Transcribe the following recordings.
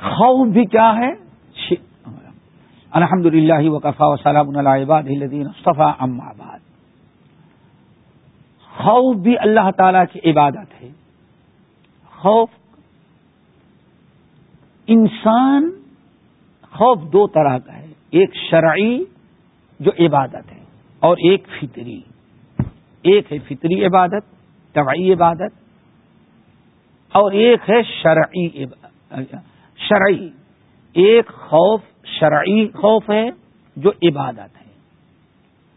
خوف بھی کیا ہے؟ الحمد للہ وقفا وسلام الدین صفا ام آباد خوف بھی اللہ تعالی کی عبادت ہے۔ خوف، انسان خوف دو طرح کا ہے۔ ایک شرعی جو عبادت ہے اور ایک فطری۔ ایک ہے فطری عبادت، طبعی عبادت، اور ایک ہے شرعی عبادت۔ شرعی۔ ایک خوف شرعی خوف ہے جو عبادت ہے۔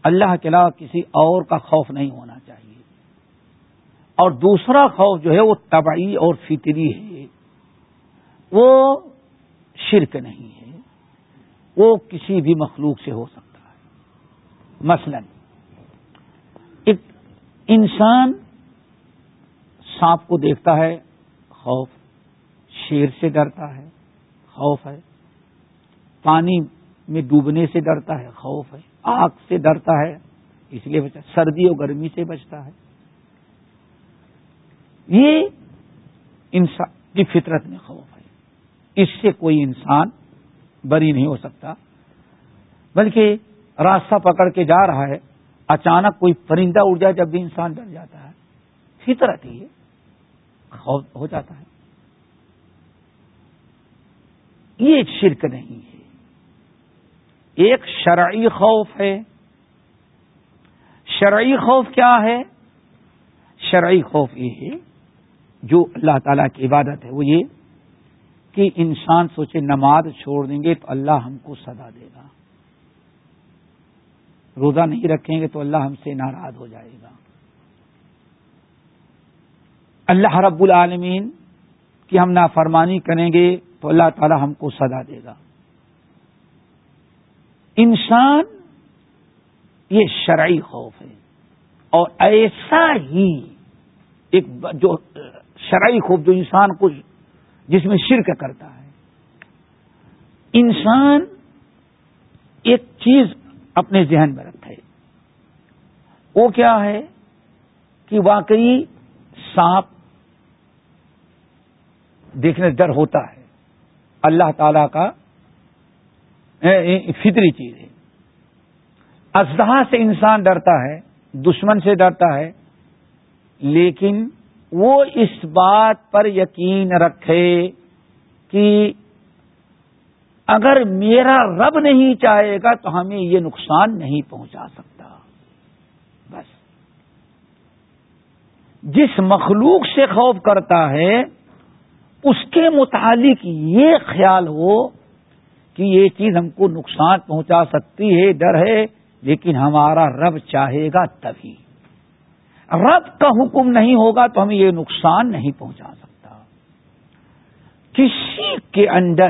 اللہ کے علاوہ کسی اور کا خوف نہیں ہونا چاہیے۔ اور دوسرا خوف جو ہے وہ طبعی اور فطری ہے۔ وہ شرک نہیں ہے۔ وہ کسی بھی مخلوق سے ہو سکتا ہے۔ مثلا، ایک انسان سانپ کو دیکھتا ہے، خوف شیر سے ڈرتا ہے۔ خوف ہے۔ پانی میں ڈوبنے سے ڈرتا ہے، خوف ہے۔ آگ سے ڈرتا ہے، اس لیے بچا سردی اور گرمی سے بچتا ہے۔ یہ انسان کی فطرت میں خوف ہے۔ اس سے کوئی انسان بری نہیں ہو سکتا۔ بلکہ راستہ پکڑ کے جا رہا ہے۔ اچانک کوئی پرندہ اڑ جائے جب بھی انسان ڈر جاتا ہے۔ فطرت ہی ہے خوف ہو جاتا ہے۔ یہ ایک شرک نہیں ہے۔ ایک شرعی خوف ہے۔ شرعی خوف کیا ہے؟ شرعی خوف یہ ہے، جو اللہ تعالی کی عبادت ہے، وہ یہ کہ انسان سوچے نماز چھوڑ دیں گے تو اللہ ہم کو سدا دے گا۔ روزہ نہیں رکھیں گے تو اللہ ہم سے ناراض ہو جائے گا۔ اللہ رب العالمین کی ہم نافرمانی کریں گے۔ تو اللہ تعالی ہم کو سدا دے گا۔ انسان یہ شرعی خوف ہے۔ اور ایسا ہی ایک جو شرعی خوف جو انسان کو جس میں شرک کرتا ہے۔ انسان ایک چیز اپنے ذہن میں رکھے۔ وہ کیا ہے کہ واقعی سانپ دیکھنے ڈر ہوتا ہے۔ اللہ تعالی کا فطری چیز ہے۔ ازدہا سے انسان ڈرتا ہے، دشمن سے ڈرتا ہے، لیکن وہ اس بات پر یقین رکھے کہ اگر میرا رب نہیں چاہے گا تو ہمیں یہ نقصان نہیں پہنچا سکتا۔ بس۔ جس مخلوق سے خوف کرتا ہے اس کے متعلق یہ خیال ہو کہ یہ چیز ہم کو نقصان پہنچا سکتی ہے، ڈر ہے، لیکن ہمارا رب چاہے گا تبھی۔ رب کا حکم نہیں ہوگا تو ہمیں یہ نقصان نہیں پہنچا سکتا۔ کسی کے اندر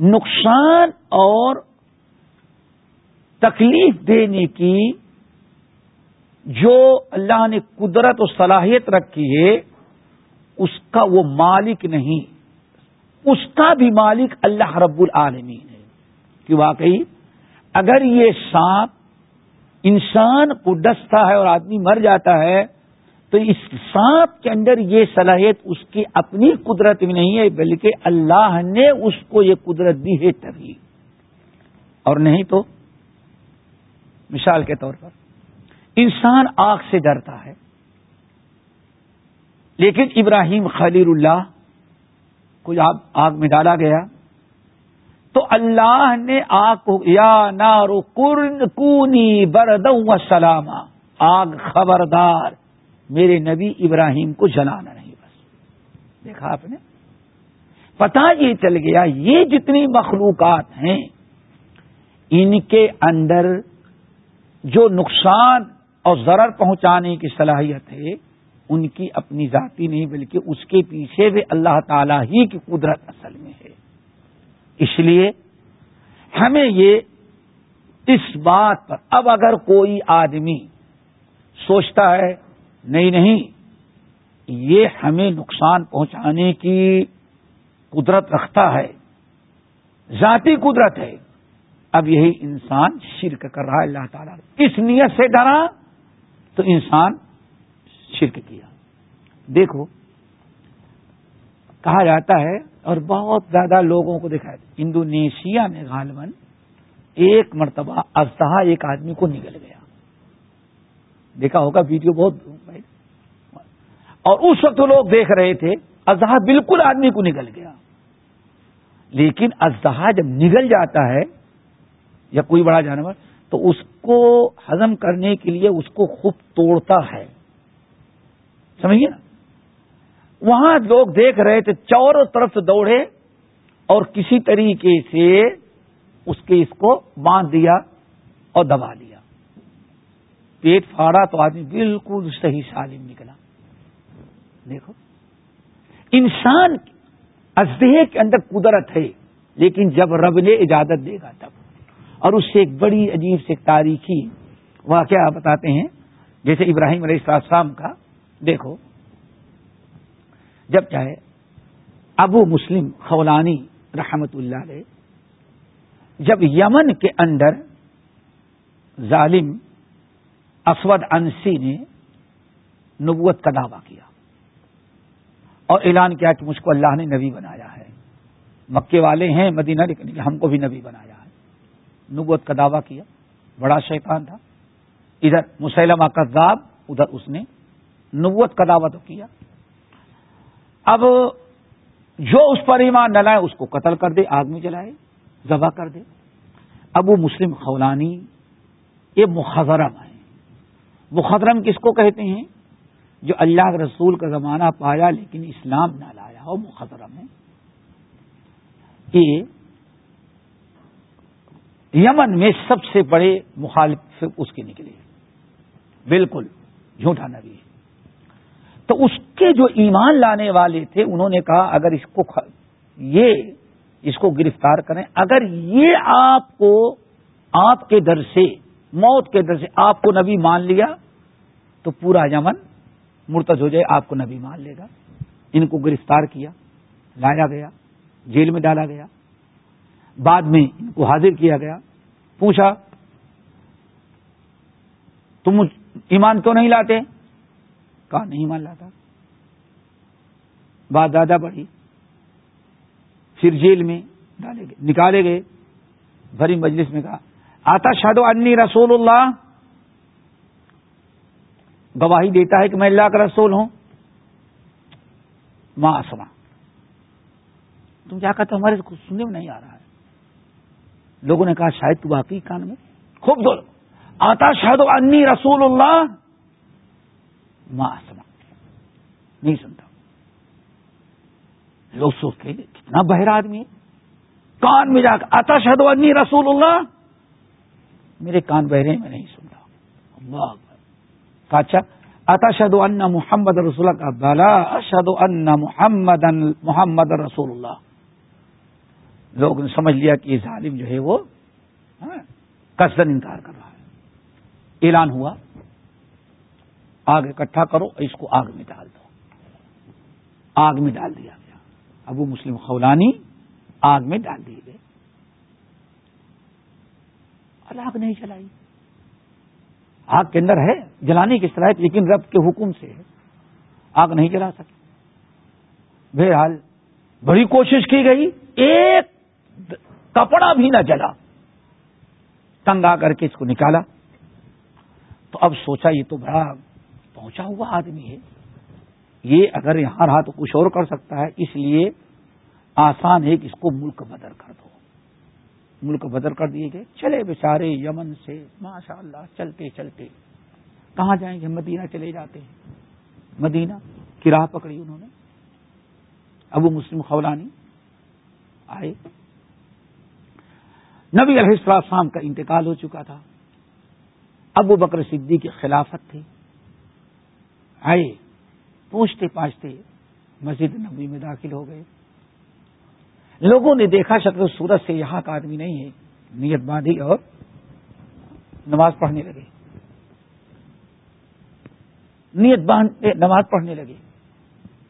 نقصان اور تکلیف دینے کی جو اللہ نے قدرت و صلاحیت رکھی ہے اس کا وہ مالک نہیں۔ اس کا بھی مالک اللہ رب العالمین ہے۔ کہ واقعی اگر یہ سانپ انسان کو ڈستا ہے اور آدمی مر جاتا ہے، تو اس سانپ کے اندر یہ صلاحیت اس کی اپنی قدرت میں نہیں ہے، بلکہ اللہ نے اس کو یہ قدرت دی ہے تبھی۔ اور نہیں تو مثال کے طور پر انسان آگ سے ڈرتا ہے۔ لیکن ابراہیم خلیل اللہ کو آگ میں ڈالا گیا۔ تو اللہ نے آگ کو یا نارو کرن کونی بردوں سلام آگ خبردار، میرے نبی ابراہیم کو جلانا نہیں بس۔ دیکھا آپ نے؟ پتا یہ چل گیا، یہ جتنی مخلوقات ہیں، ان کے اندر جو نقصان اور ضرر پہنچانے کی صلاحیت ہے ان کی اپنی ذاتی نہیں بلکہ اس کے پیچھے بھی اللہ تعالی ہی کی قدرت اصل میں ہے۔ اس لیے ہمیں یہ اس بات پر اب اگر کوئی آدمی سوچتا ہے، نہیں نہیں، یہ ہمیں نقصان پہنچانے کی قدرت رکھتا ہے، ذاتی قدرت ہے۔ اب یہی انسان شرک کر رہا ہے اللہ تعالیٰ۔ کس نیت سے ڈرا تو انسان شرک کیا۔ دیکھو، کہا جاتا ہے اور بہت زیادہ لوگوں کو دکھایا۔ انڈونیشیا میں غالباً ایک مرتبہ افسہ ایک آدمی کو نکل گیا۔ دیکھا ہوگا ویڈیو بہت اور اس وقت لوگ دیکھ رہے تھے ازہا بالکل آدمی کو نکل گیا۔ لیکن ازہا جب نگل جاتا ہے، یا کوئی بڑا جانور، تو اس کو ہزم کرنے کے لیے اس کو خوب توڑتا ہے۔ سمجھیے نا؟ وہاں لوگ دیکھ رہے تھے، چوروں طرف دوڑے اور کسی طریقے سے اس کے اس کو باندھ دیا اور دبا دیا۔ پیٹ پھاڑا تو آدمی بالکل صحیح سالم نکلا۔ دیکھو، انسان ازدے کے اندر قدرت ہے، لیکن جب رب نے اجازت دے گا تب۔ اور اس سے ایک بڑی عجیب سے تاریخی واقعہ بتاتے ہیں۔ جیسے ابراہیم علیہ السلام کا دیکھو، جب چاہے ابو مسلم خولانی رحمت اللہ علیہ، جب یمن کے اندر ظالم اسود انسی نے نبوت کا دعویٰ کیا اور اعلان کیا کہ مجھ کو اللہ نے نبی بنایا ہے۔ مکے والے ہیں، مدینہ لیکن ہم کو بھی نبی بنایا ہے۔ نبوت کا دعویٰ کیا، بڑا شیطان تھا۔ ادھر مسلمہ کذاب ادھر اس نے نبوت کا دعویٰ تو کیا۔ اب جو اس پر ایمان نہ لائے، اس کو قتل کر دے، آگ میں جلائے، ذبح کر دے۔ ابو مسلم خولانی، یہ مخضرم ہے مخضرم کس کو کہتے ہیں؟ جو اللہ کے رسول کا زمانہ پایا لیکن اسلام نہ لایا ہو مخضرم ہے یہ یمن میں سب سے بڑے مخالف اس کے نکلے۔ بالکل جھوٹا نبی ہے۔ تو اس کے جو ایمان لانے والے تھے، انہوں نے کہا، اگر اس کو یہ، اس کو گرفتار کریں، اگر یہ آپ کو، آپ کے در سے، موت کے در سے آپ کو نبی مان لیا، تو پورا یمن مرتج ہو جائے، آپ کو نبی مان لے گا۔ ان کو گرفتار کیا، لایا گیا، جیل میں ڈالا گیا۔ بعد میں ان کو حاضر کیا گیا۔ پوچھا، تم ایمان کیوں نہیں لاتے؟ کہا نہیں مان لاتا۔ بات زیادہ بڑھی۔ پھر جیل میں ڈالے گئے، نکالے گئے۔ بھری مجلس میں کہا، آتا شادو انی رسول اللہ۔ گواہی دیتا ہے کہ میں اللہ کا رسول ہوں۔ ماں آسما تم کیا کہتے ہمارے سننے میں نہیں آ رہا ہے۔ لوگوں نے کہا، شاید تو واقعی کان میں۔ خوب دو آتا شاید انی رسول اللہ۔ ماں آسما نہیں سنتا۔ لوگ سوچتے کتنا بہرا آدمی ہے۔ کان میں جا کر آتا شہد انی رسول اللہ۔ میرے کان بہرے میں نہیں سنتا۔ اللہ اچھا آتا شہد ان محمد رسول کا بلا اشد ان محمد محمد رسول اللہ۔ لوگوں نے سمجھ لیا کہ یہ ظالم جو ہے وہ ہاں، انکار کر رہا ہے۔ اعلان ہوا۔ آگ اکٹھا کرو، اس کو آگ میں ڈال دو۔ آگ میں ڈال دیا گیا۔ ابو مسلم خولانی آگ میں ڈال دیے گئے۔ اور آگ نہیں جلائی۔ آگ کے اندر ہے، جلانے کی صلاحیت، لیکن رب کے حکم سے آگ نہیں جلا سکے بہرحال بڑی کوشش کی گئی۔ ایک کپڑا بھی نہ جلا۔ تنگ آ کر کے اس کو نکالا۔ تو اب سوچا یہ تو بڑا پہنچا ہوا آدمی ہے۔ یہ اگر یہاں رہا تو کچھ اور کر سکتا ہے، اس لیے آسان ہے کہ اس کو ملک بدر کر دو۔ ملک بدر کر دیے گئے۔ چلے بیچارے یمن سے ماشاء اللہ چلتے چلتے۔ کہاں جائیں گے؟ مدینہ چلے جاتے ہیں۔ مدینہ کی راہ پکڑی انہوں نے۔ ابو مسلم خولانی آئے۔ نبی علیہ السلام کا انتقال ہو چکا تھا۔ ابو بکر صدیق کی خلافت تھی آئے، پوچھتے پانچتے مسجد نبی میں داخل ہو گئے۔ لوگوں نے دیکھا شکل سورت سے یہاں کا آدمی نہیں ہے۔ نیت باندھی اور نماز پڑھنے لگے۔ نیت باندھ، نماز پڑھنے لگے۔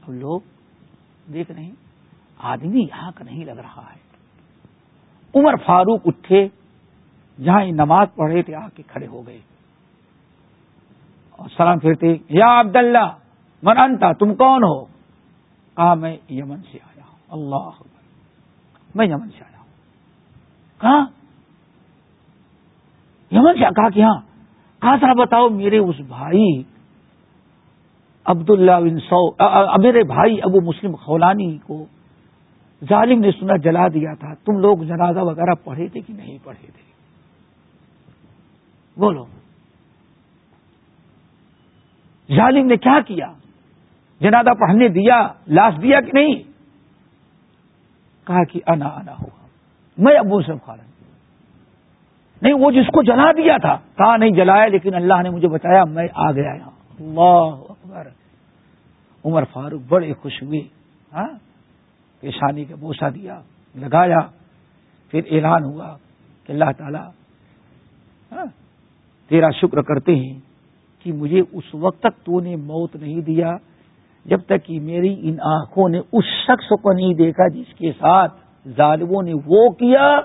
اب لوگ دیکھ رہے ہیں، آدمی یہاں کا نہیں لگ رہا ہے۔ عمر فاروق اٹھے، جہاں یہ نماز پڑھ رہے تھے آ کے کھڑے ہو گئے۔ سلام پھرتے یا عبداللہ، من انتا تم کون ہو؟ کہا، میں یمن سے آیا ہوں۔ اللہ میں یمن سے آیا ہوں۔ کہا یمن سے؟ کہا کہ ہاں۔ کہا، ذرا بتاؤ، میرے اس بھائی عبداللہ بن سو میرے بھائی ابو مسلم خولانی کو ظالم نے سنا، جلا دیا تھا۔ تم لوگ جنازہ وغیرہ پڑھے تھے کہ نہیں پڑھے تھے؟ بولو۔ ظالم نے کیا کیا؟ جنازہ پڑھنے دیا لاش دیا کہ نہیں؟ کہا کہ انا انا ہوگا میں ابو مسلم خالن نہیں وہ جس کو جلا دیا تھا کہا نہیں جلایا لیکن اللہ نے مجھے بتایا میں آ گیا یہاں۔ اللہ اکبر۔ عمر فاروق بڑے خوش ہوئے ہاں؟ پیشانی کا بوسا دیا لگایا۔ پھر اعلان ہوا کہ اللہ تعالی ہاں، تیرا شکر کرتے ہیں۔ کہ مجھے اس وقت تک تو نے موت نہیں دیا، جب تک کہ میری ان آنکھوں نے اس شخص کو نہیں دیکھا جس کے ساتھ ظالموں نے وہ کیا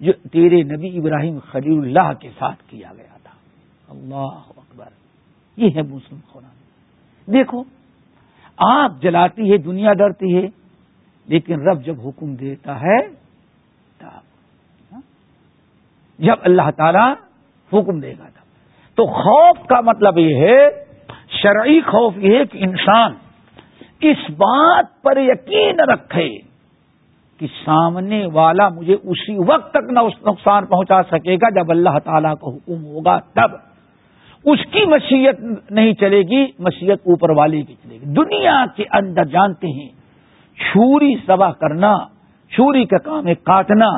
جو تیرے نبی ابراہیم خلیل اللہ کے ساتھ کیا گیا تھا۔ اللہ اکبر۔ یہ ہے مسلم خوران۔ دیکھو آپ جلاتی ہے، دنیا ڈرتی ہے، لیکن رب جب حکم دیتا ہے تب ہاں؟ جب اللہ تعالی حکم دے گا تھا تو خوف کا مطلب یہ ہے، شرعی خوف یہ ہے کہ انسان اس بات پر یقین رکھے کہ سامنے والا مجھے اسی وقت تک نہ نقصان پہنچا سکے گا جب اللہ تعالیٰ کا حکم ہوگا، تب اس کی مشیت نہیں چلے گی، مشیت اوپر والی کی چلے گی۔ دنیا کے اندر جانتے ہیں، چھری سبا کرنا، چھری کا کام ہے کاٹنا۔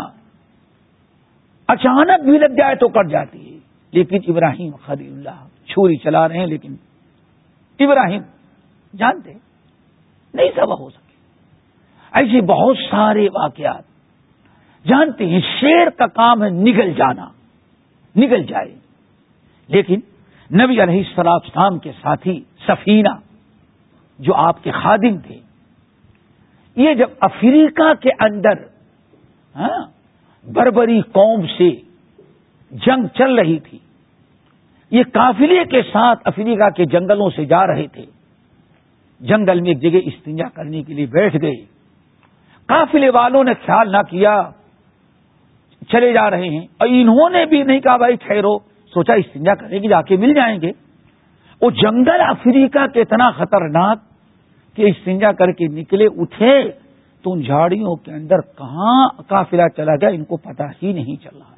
اچانک بھی لگ جائے تو کٹ جاتی ہے۔ لیکن ابراہیم خلی اللہ چھری چلا رہے ہیں لیکن ابراہیم جانتے نہیں سبا ہو سکے۔ ایسے بہت سارے واقعات۔ جانتے ہیں شیر کا کام ہے نگل جانا، نگل جائے۔ لیکن نبی علیہ السلام شام کے ساتھی سفینہ جو آپ کے خادم تھے، یہ جب افریقہ کے اندر ہاں، بربری قوم سے جنگ چل رہی تھی۔ یہ قافلے کے ساتھ افریقہ کے جنگلوں سے جا رہے تھے۔ جنگل میں ایک جگہ استنجا کرنے کے لیے بیٹھ گئے۔ قافلے والوں نے خیال نہ کیا۔ چلے جا رہے ہیں۔ اور انہوں نے بھی نہیں کہا، بھائی ٹھہرو۔ سوچا استنجا کرے گی جا کے مل جائیں گے۔ وہ جنگل افریقہ کے اتنا خطرناک کہ استنجا کر کے نکلے، اٹھے تو ان جھاڑیوں کے اندر کہاں قافلہ چلا گیا؟ ان کو پتا ہی نہیں چل رہا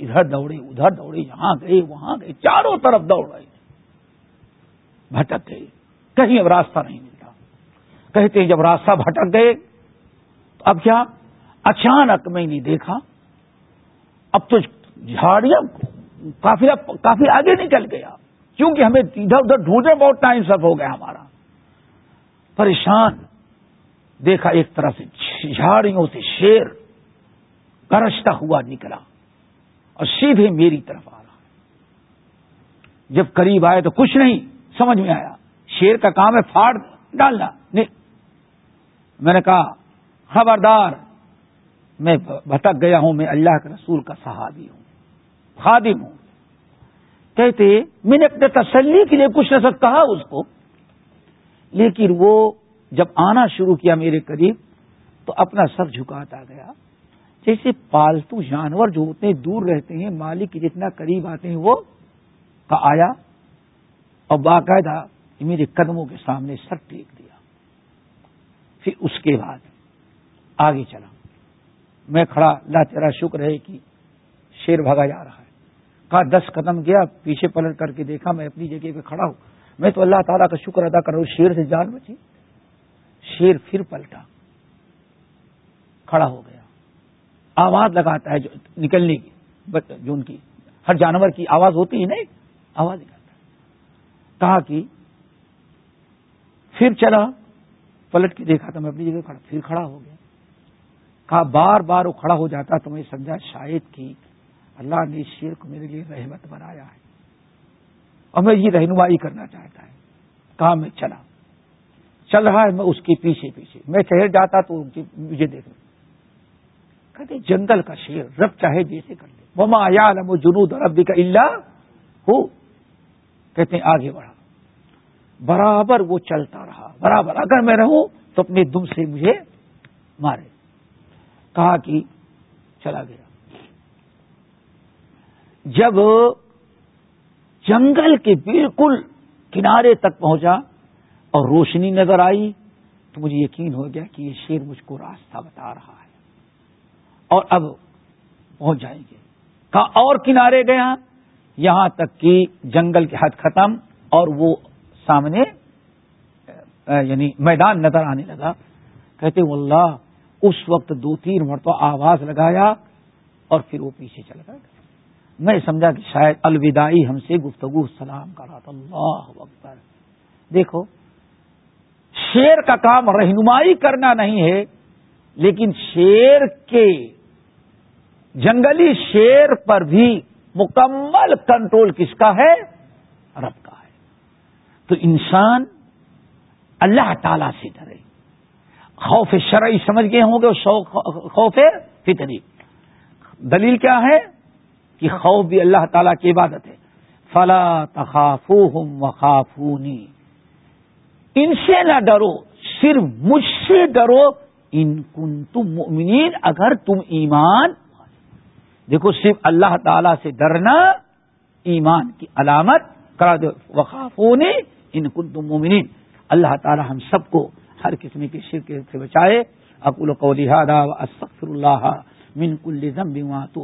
ادھر دوڑے ادھر دوڑے، یہاں گئے، وہاں گئے، چاروں طرف دوڑ رہے بھٹک گئے۔ کہیں اب راستہ نہیں ملتا کہتے ہیں جب راستہ بھٹک گئے، اب کیا؟ اچانک میں نے دیکھا، اب تو جھاڑیاں کافی کافی آگے نکل گیا۔ کیونکہ ہمیں ادھر ادھر ڈھونڈنے بہت ٹائم سب ہو گیا ہمارا۔ پریشان، دیکھا ایک طرح سے جھاڑیوں سے شیر گرجتا ہوا نکلا۔ اور سیدھے میری طرف آ رہا۔ جب قریب آئے تو کچھ نہیں سمجھ میں آیا۔ شیر کا کام ہے پھاڑ ڈالنا۔ نہیں۔ میں نے کہا، خبردار، میں بھٹک گیا ہوں، میں اللہ کے رسول کا صحابی ہوں، خادم ہوں۔ کہتے، میں نے اپنے تسلی کے لیے کچھ نہ کہا اس کو۔ لیکن وہ جب آنا شروع کیا میرے قریب، تو اپنا سر جھکاتا گیا۔ جیسے پالتو جانور جو اتنے دور رہتے ہیں، مالک جتنا قریب آتے ہیں، وہ کا آیا اور باقاعدہ میرے قدموں کے سامنے سر ٹیک دیا۔ پھر اس کے بعد آگے چلا۔ میں کھڑا، اللہ تیرا شکر ہے کہ شیر بھگا جا رہا ہے۔ کہا، دس قدم گیا، پیچھے پلٹ کر کے دیکھا، میں اپنی جگہ پہ کھڑا ہوں۔ میں تو اللہ تعالیٰ کا شکر ادا کر رہا ہوں شیر سے جان بچی۔ شیر پھر پلٹا۔ کھڑا ہو گیا۔ آواز لگاتا ہے جو نکلنے کی جو ان کی، ہر جانور کی آواز ہوتی ہے نا آواز نکالتا ہے۔ کہا کہ پھر چلا، پلٹ کے دیکھا تو میں اپنی جگہ کھڑا، پھر کھڑا ہو گیا۔ کہا بار بار وہ کھڑا ہو جاتا تو میں سمجھا شاید کی اللہ نے اس شیر کو میرے لیے رحمت بنایا ہے۔ اور میں یہ رہنمائی کرنا چاہتا ہے کہا میں چلا۔ چل رہا ہے، میں اس کے پیچھے پیچھے۔ میں ٹھہر جاتا تو مجھے دیکھ کہتے جنگل کا شیر، رب چاہے جیسے کر لے۔ مما یا جنوب ربی کا اللہ ہو کہتے ہیں، آگے بڑھا۔ برابر وہ چلتا رہا۔ برابر، اگر میں رہوں تو اپنے دم سے مجھے مارے۔ کہا کہ چلا گیا۔ جب جنگل کے بالکل کنارے تک پہنچا اور روشنی نظر آئی تو مجھے یقین ہو گیا کہ یہ شیر مجھ کو راستہ بتا رہا ہے۔ اور اب پہنچ جائیں گے۔ کہا اور کنارے گیا ہاں، یہاں تک کہ جنگل کے حد ختم اور وہ سامنے یعنی میدان نظر آنے لگا۔ کہتے اللہ اس وقت دو تین مرتبہ آواز لگایا اور پھر وہ پیچھے چل گیا۔ میں سمجھا کہ شاید الوداعی ہم سے گفتگو، سلام کر رہا تھا اللہ اکبر۔ دیکھو، شیر کا کام رہنمائی کرنا نہیں ہے، لیکن شیر کے جنگلی شیر پر بھی مکمل کنٹرول کس کا ہے؟ رب کا ہے۔ تو انسان اللہ تعالی سے ڈرے۔ خوف شرعی سمجھ گئے ہوں گے خوف فطری۔ دلیل کیا ہے؟ کہ خوف بھی اللہ تعالیٰ کی عبادت ہے۔ فلا تخاف وخافونی ان سے نہ ڈرو، صرف مجھ سے ڈرو۔ ان کن تم مؤمنین، اگر تم ایمان دیکھو صرف اللہ تعالی سے ڈرنا ایمان کی علامت کرا دو وخافونی ان کن مومنین اللہ تعالی ہم سب کو ہر قسم کی شرک سے بچائے۔ اکول کو لہٰذا استغفر اللہ من کل ذنب تو